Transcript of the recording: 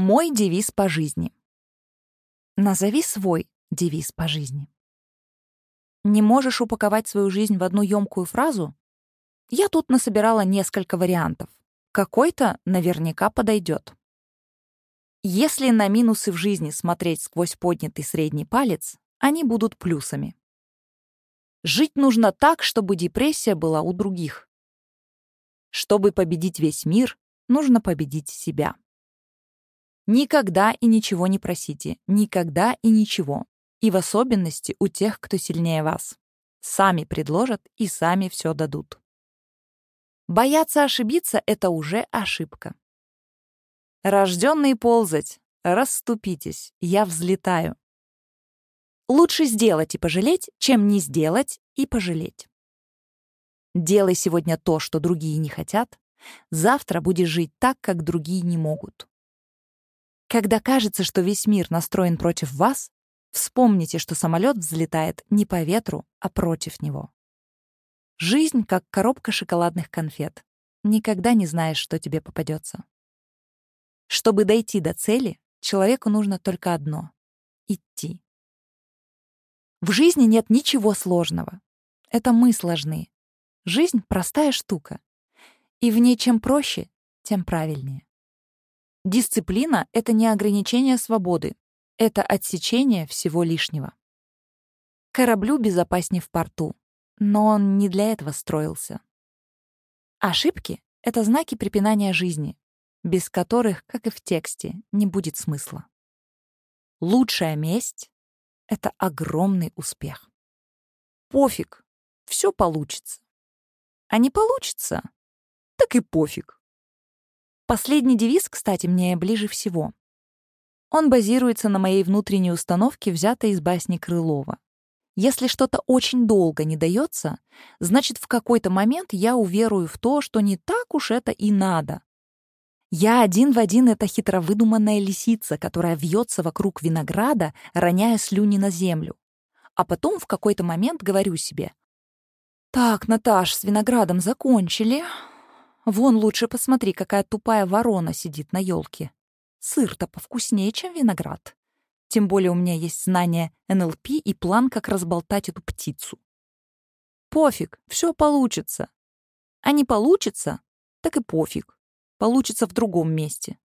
Мой девиз по жизни. Назови свой девиз по жизни. Не можешь упаковать свою жизнь в одну ёмкую фразу? Я тут насобирала несколько вариантов. Какой-то наверняка подойдет. Если на минусы в жизни смотреть сквозь поднятый средний палец, они будут плюсами. Жить нужно так, чтобы депрессия была у других. Чтобы победить весь мир, нужно победить себя. Никогда и ничего не просите. Никогда и ничего. И в особенности у тех, кто сильнее вас. Сами предложат и сами все дадут. Бояться ошибиться — это уже ошибка. Рожденный ползать, расступитесь, я взлетаю. Лучше сделать и пожалеть, чем не сделать и пожалеть. Делай сегодня то, что другие не хотят, завтра будешь жить так, как другие не могут. Когда кажется, что весь мир настроен против вас, вспомните, что самолет взлетает не по ветру, а против него. Жизнь как коробка шоколадных конфет. Никогда не знаешь, что тебе попадется. Чтобы дойти до цели, человеку нужно только одно — идти. В жизни нет ничего сложного. Это мы сложны. Жизнь — простая штука. И в ней чем проще, тем правильнее. Дисциплина — это не ограничение свободы, это отсечение всего лишнего. Кораблю безопаснее в порту, но он не для этого строился. Ошибки — это знаки препинания жизни, без которых, как и в тексте, не будет смысла. Лучшая месть — это огромный успех. Пофиг, все получится. А не получится, так и пофиг. Последний девиз, кстати, мне ближе всего. Он базируется на моей внутренней установке, взятой из басни Крылова. Если что-то очень долго не дается, значит, в какой-то момент я уверую в то, что не так уж это и надо. Я один в один — это хитро выдуманная лисица, которая вьется вокруг винограда, роняя слюни на землю. А потом в какой-то момент говорю себе, «Так, Наташ, с виноградом закончили. Вон лучше посмотри, какая тупая ворона сидит на елке. Сыр-то повкуснее, чем виноград. Тем более у меня есть знание НЛП и план, как разболтать эту птицу. Пофиг, все получится. А не получится, так и пофиг. Получится в другом месте.